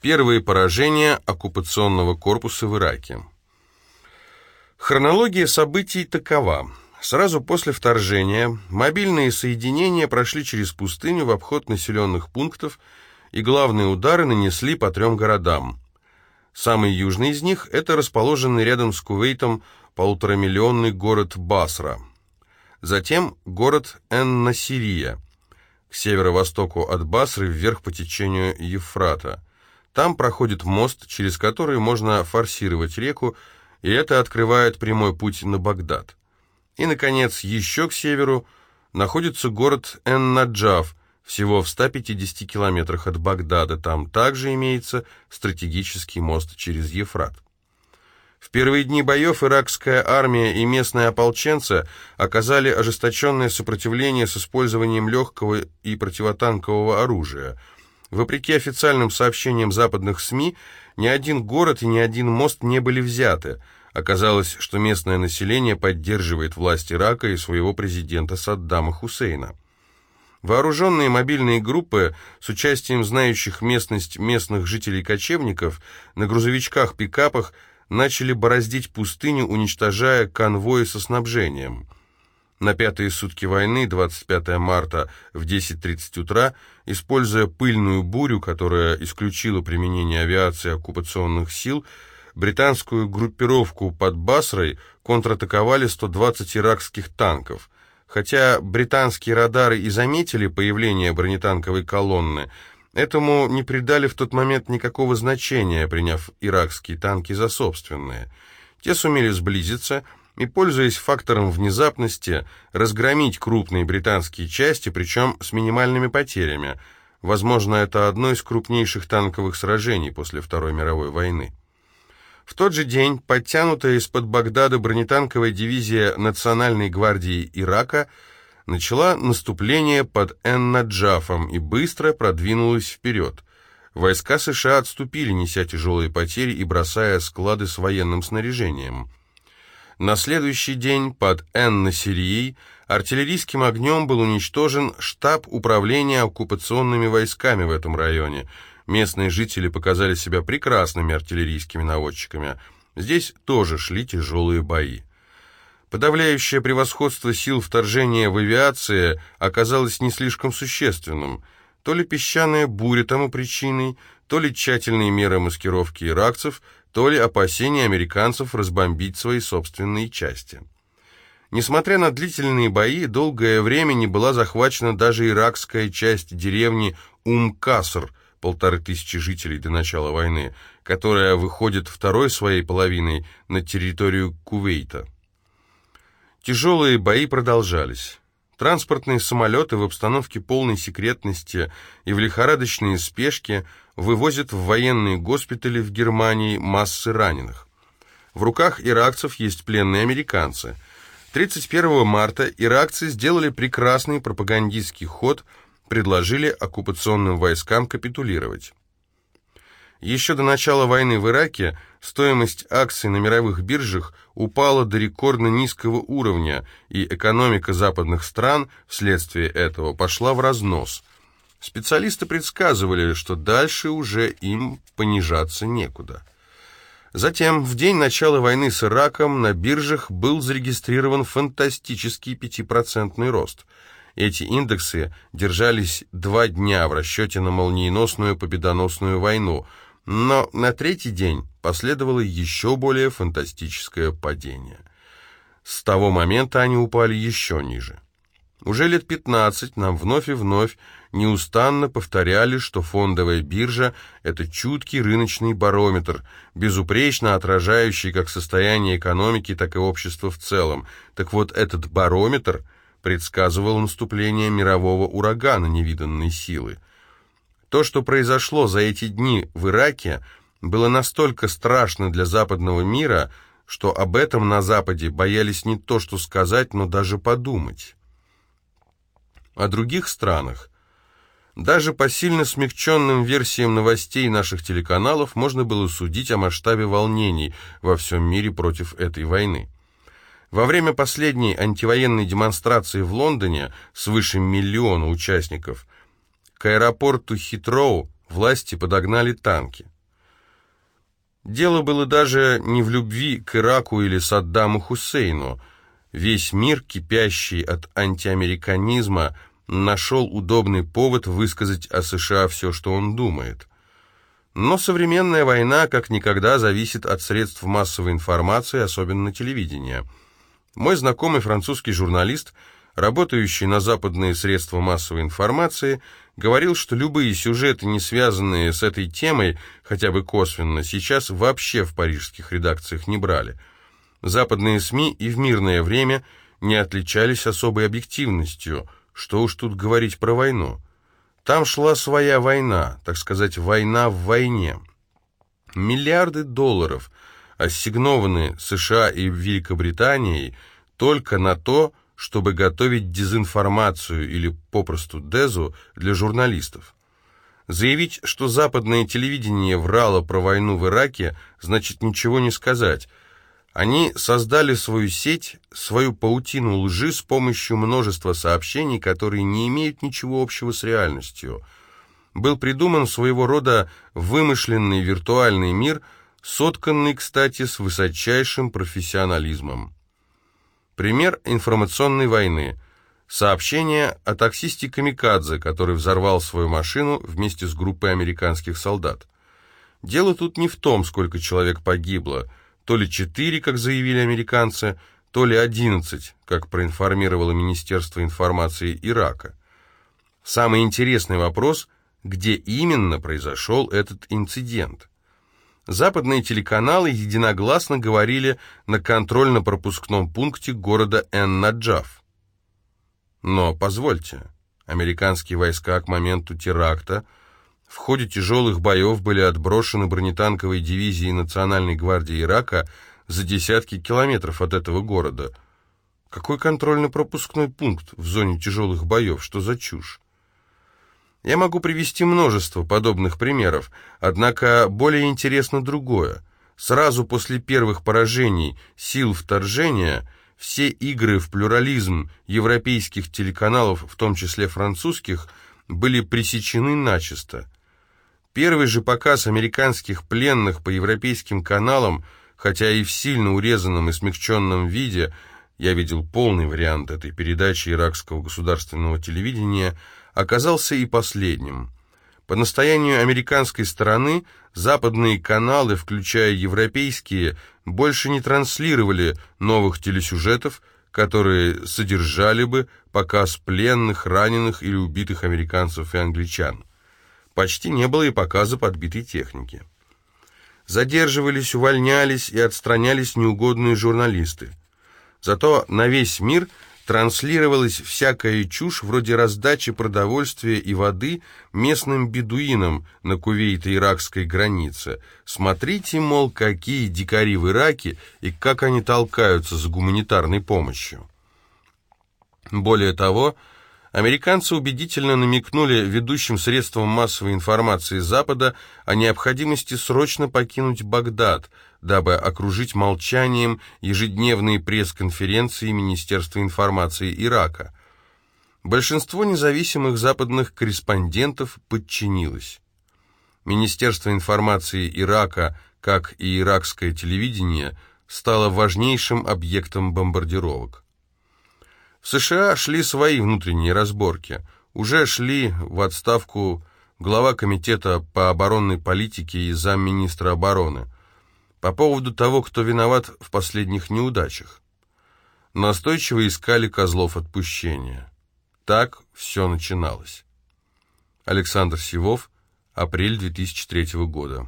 Первые поражения оккупационного корпуса в Ираке. Хронология событий такова. Сразу после вторжения мобильные соединения прошли через пустыню в обход населенных пунктов, и главные удары нанесли по трем городам. Самый южный из них – это расположенный рядом с Кувейтом полуторамиллионный город Басра. Затем город Эн-Насирия, к северо-востоку от Басры вверх по течению Евфрата. Там проходит мост, через который можно форсировать реку, и это открывает прямой путь на Багдад. И, наконец, еще к северу находится город Эн-Наджав, всего в 150 километрах от Багдада. Там также имеется стратегический мост через Ефрат. В первые дни боев иракская армия и местные ополченцы оказали ожесточенное сопротивление с использованием легкого и противотанкового оружия. Вопреки официальным сообщениям западных СМИ, ни один город и ни один мост не были взяты. Оказалось, что местное население поддерживает власть Ирака и своего президента Саддама Хусейна. Вооруженные мобильные группы с участием знающих местность местных жителей-кочевников на грузовичках-пикапах начали бороздить пустыню, уничтожая конвои со снабжением. На пятые сутки войны, 25 марта в 10.30 утра, используя пыльную бурю, которая исключила применение авиации оккупационных сил, британскую группировку под Басрой контратаковали 120 иракских танков. Хотя британские радары и заметили появление бронетанковой колонны, Этому не придали в тот момент никакого значения, приняв иракские танки за собственные. Те сумели сблизиться и, пользуясь фактором внезапности, разгромить крупные британские части, причем с минимальными потерями. Возможно, это одно из крупнейших танковых сражений после Второй мировой войны. В тот же день подтянутая из-под Багдада бронетанковая дивизия Национальной гвардии Ирака – начала наступление под Эн-Наджафом и быстро продвинулась вперед. Войска США отступили, неся тяжелые потери и бросая склады с военным снаряжением. На следующий день под Эн-Насирией артиллерийским огнем был уничтожен штаб управления оккупационными войсками в этом районе. Местные жители показали себя прекрасными артиллерийскими наводчиками. Здесь тоже шли тяжелые бои. Подавляющее превосходство сил вторжения в авиации оказалось не слишком существенным. То ли песчаная буря тому причиной, то ли тщательные меры маскировки иракцев, то ли опасения американцев разбомбить свои собственные части. Несмотря на длительные бои, долгое время не была захвачена даже иракская часть деревни Ум-Каср, полторы тысячи жителей до начала войны, которая выходит второй своей половиной на территорию Кувейта. Тяжелые бои продолжались. Транспортные самолеты в обстановке полной секретности и в лихорадочной спешке вывозят в военные госпитали в Германии массы раненых. В руках иракцев есть пленные американцы. 31 марта иракцы сделали прекрасный пропагандистский ход, предложили оккупационным войскам капитулировать. Еще до начала войны в Ираке стоимость акций на мировых биржах упала до рекордно низкого уровня, и экономика западных стран вследствие этого пошла в разнос. Специалисты предсказывали, что дальше уже им понижаться некуда. Затем, в день начала войны с Ираком, на биржах был зарегистрирован фантастический 5% рост. Эти индексы держались два дня в расчете на молниеносную победоносную войну – но на третий день последовало еще более фантастическое падение. С того момента они упали еще ниже. Уже лет 15 нам вновь и вновь неустанно повторяли, что фондовая биржа – это чуткий рыночный барометр, безупречно отражающий как состояние экономики, так и общества в целом. Так вот, этот барометр предсказывал наступление мирового урагана невиданной силы. То, что произошло за эти дни в Ираке, было настолько страшно для западного мира, что об этом на Западе боялись не то что сказать, но даже подумать. О других странах. Даже по сильно смягченным версиям новостей наших телеканалов можно было судить о масштабе волнений во всем мире против этой войны. Во время последней антивоенной демонстрации в Лондоне свыше миллиона участников – к аэропорту Хитроу власти подогнали танки. Дело было даже не в любви к Ираку или Саддаму Хусейну. Весь мир, кипящий от антиамериканизма, нашел удобный повод высказать о США все, что он думает. Но современная война как никогда зависит от средств массовой информации, особенно телевидения. Мой знакомый французский журналист, работающий на западные средства массовой информации, говорил, что любые сюжеты, не связанные с этой темой, хотя бы косвенно, сейчас вообще в парижских редакциях не брали. Западные СМИ и в мирное время не отличались особой объективностью – что уж тут говорить про войну. Там шла своя война, так сказать, война в войне. Миллиарды долларов ассигнованы США и Великобританией только на то, чтобы готовить дезинформацию или попросту дезу для журналистов. Заявить, что западное телевидение врало про войну в Ираке, значит ничего не сказать – они создали свою сеть, свою паутину лжи с помощью множества сообщений, которые не имеют ничего общего с реальностью. Был придуман своего рода вымышленный виртуальный мир, сотканный, кстати, с высочайшим профессионализмом. Пример информационной войны. Сообщение о таксисте Камикадзе, который взорвал свою машину вместе с группой американских солдат. Дело тут не в том, сколько человек погибло – то ли четыре, как заявили американцы, то ли одиннадцать, как проинформировало Министерство информации Ирака. Самый интересный вопрос, где именно произошел этот инцидент. Западные телеканалы единогласно говорили на контрольно-пропускном пункте города Эн-Наджаф. Но, позвольте, американские войска к моменту теракта в ходе тяжелых боев были отброшены бронетанковые дивизии Национальной гвардии Ирака за десятки километров от этого города. Какой контрольно-пропускной пункт в зоне тяжелых боев? Что за чушь? Я могу привести множество подобных примеров, однако более интересно другое. Сразу после первых поражений сил вторжения все игры в плюрализм европейских телеканалов, в том числе французских, были пресечены начисто. Первый же показ американских пленных по европейским каналам, хотя и в сильно урезанном и смягченном виде, я видел полный вариант этой передачи иракского государственного телевидения, оказался и последним. По настоянию американской стороны, западные каналы, включая европейские, больше не транслировали новых телесюжетов, которые содержали бы показ пленных, раненых или убитых американцев и англичан. Почти не было и показа подбитой техники. Задерживались, увольнялись и отстранялись неугодные журналисты. Зато на весь мир транслировалась всякая чушь вроде раздачи продовольствия и воды местным бедуинам на кувейто-иракской границе. Смотрите, мол, какие дикари в Ираке и как они толкаются за гуманитарной помощью. Более того, Американцы убедительно намекнули ведущим средствам массовой информации Запада о необходимости срочно покинуть Багдад, дабы окружить молчанием ежедневные пресс-конференции Министерства информации Ирака. Большинство независимых западных корреспондентов подчинилось. Министерство информации Ирака, как и иракское телевидение, стало важнейшим объектом бомбардировок. В США шли свои внутренние разборки. Уже шли в отставку глава комитета по оборонной политике и замминистра обороны. По поводу того, кто виноват в последних неудачах. Настойчиво искали козлов отпущения. Так все начиналось. Александр Сивов, апрель 2003 года.